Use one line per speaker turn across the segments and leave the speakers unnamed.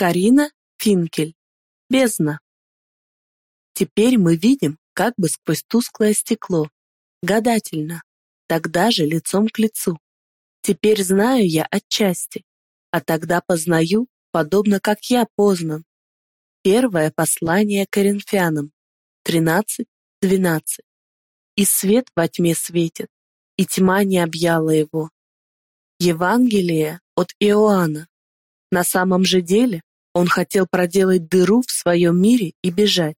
Карина Финкель. Бездна. Теперь мы видим как бы сквозь тусклое стекло. Гадательно. Тогда же лицом к лицу. Теперь знаю я отчасти, а тогда познаю, подобно как я познан. Первое послание Коринфянам. 13.12. И свет во тьме светит, и тьма не объяла его. Евангелие от Иоанна. На самом же деле он хотел проделать дыру в своем мире и бежать.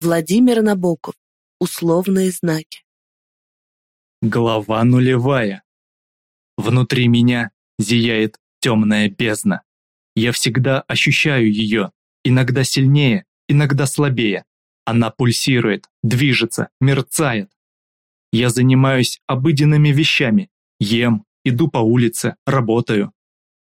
Владимир Набоков. Условные знаки.
Глава нулевая. Внутри меня зияет темная бездна. Я всегда ощущаю ее, иногда сильнее, иногда слабее. Она пульсирует, движется, мерцает. Я занимаюсь обыденными вещами, ем, иду по улице, работаю.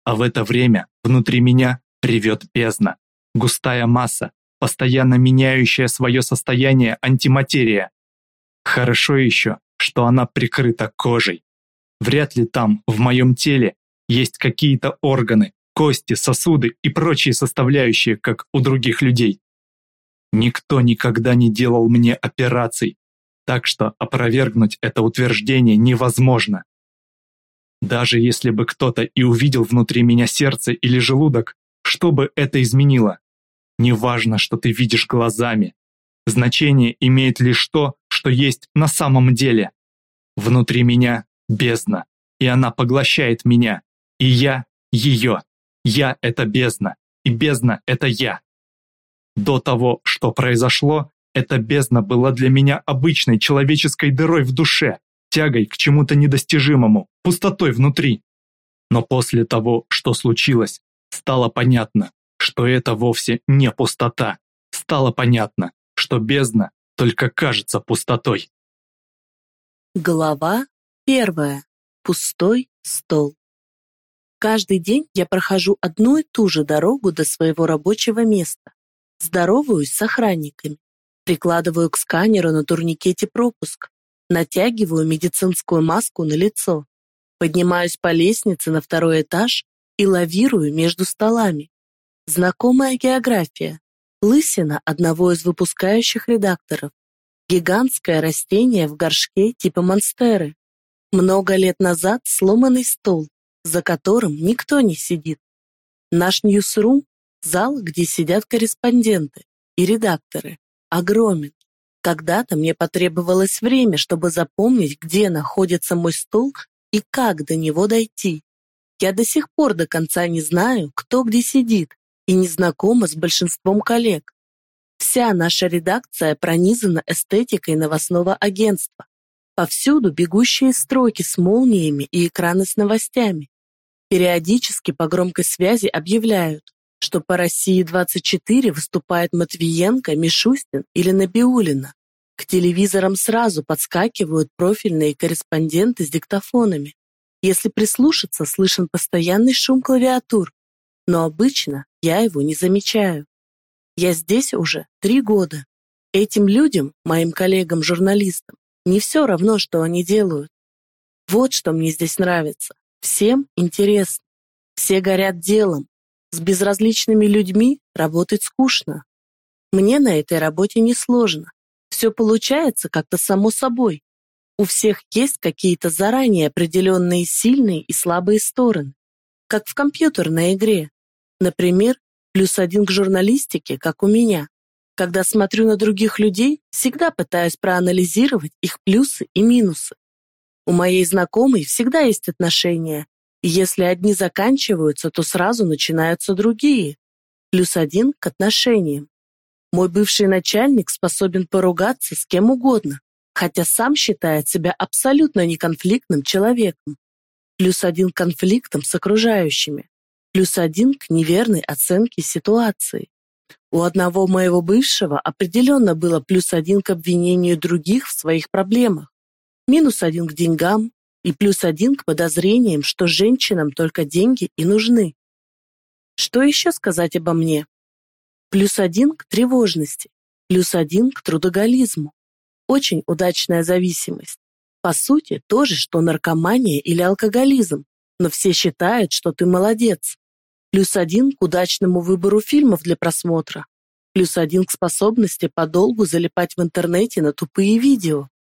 А в это время внутри меня ревет бездна, густая масса, постоянно меняющая свое состояние антиматерия. Хорошо еще, что она прикрыта кожей. Вряд ли там, в моем теле, есть какие-то органы, кости, сосуды и прочие составляющие, как у других людей. Никто никогда не делал мне операций, так что опровергнуть это утверждение невозможно. Даже если бы кто-то и увидел внутри меня сердце или желудок, что бы это изменило? Неважно, что ты видишь глазами. Значение имеет лишь то, что есть на самом деле. Внутри меня бездна, и она поглощает меня, и я ее. Я — это бездна, и бездна — это я. До того, что произошло, эта бездна была для меня обычной человеческой дырой в душе, тягой к чему-то недостижимому, пустотой внутри. Но после того, что случилось, стало понятно, что это вовсе не пустота. Стало понятно, что бездна только кажется пустотой.
Глава первая. Пустой стол. Каждый день я прохожу одну и ту же дорогу до своего рабочего места. Здороваюсь с охранниками. Прикладываю к сканеру на турникете пропуск. Натягиваю медицинскую маску на лицо. Поднимаюсь по лестнице на второй этаж и лавирую между столами. Знакомая география. Лысина одного из выпускающих редакторов. Гигантское растение в горшке типа монстеры. Много лет назад сломанный стол, за которым никто не сидит. Наш ньюсрум – зал, где сидят корреспонденты и редакторы, огромен. Когда-то мне потребовалось время, чтобы запомнить, где находится мой стол и как до него дойти. Я до сих пор до конца не знаю, кто где сидит, и не знакома с большинством коллег. Вся наша редакция пронизана эстетикой новостного агентства. Повсюду бегущие строки с молниями и экраны с новостями. Периодически по громкой связи объявляют, что по России-24 выступает Матвиенко, Мишустин или Набиулина. К телевизорам сразу подскакивают профильные корреспонденты с диктофонами. Если прислушаться, слышен постоянный шум клавиатур, но обычно я его не замечаю. Я здесь уже три года. Этим людям, моим коллегам-журналистам, не все равно, что они делают. Вот что мне здесь нравится. Всем интересно. Все горят делом. С безразличными людьми работать скучно. Мне на этой работе несложно. Все получается как-то само собой. У всех есть какие-то заранее определенные сильные и слабые стороны. Как в компьютерной игре. Например, плюс один к журналистике, как у меня. Когда смотрю на других людей, всегда пытаюсь проанализировать их плюсы и минусы. У моей знакомой всегда есть отношения, и если одни заканчиваются, то сразу начинаются другие. Плюс один к отношениям. Мой бывший начальник способен поругаться с кем угодно, хотя сам считает себя абсолютно неконфликтным человеком. Плюс один к конфликтам с окружающими. Плюс один к неверной оценке ситуации. У одного моего бывшего определенно было плюс один к обвинению других в своих проблемах минус один к деньгам и плюс один к подозрениям, что женщинам только деньги и нужны. Что еще сказать обо мне? Плюс один к тревожности, плюс один к трудоголизму. Очень удачная зависимость. По сути, то же, что наркомания или алкоголизм, но все считают, что ты молодец. Плюс один к удачному выбору фильмов для просмотра. Плюс один к способности подолгу залипать в интернете на тупые видео.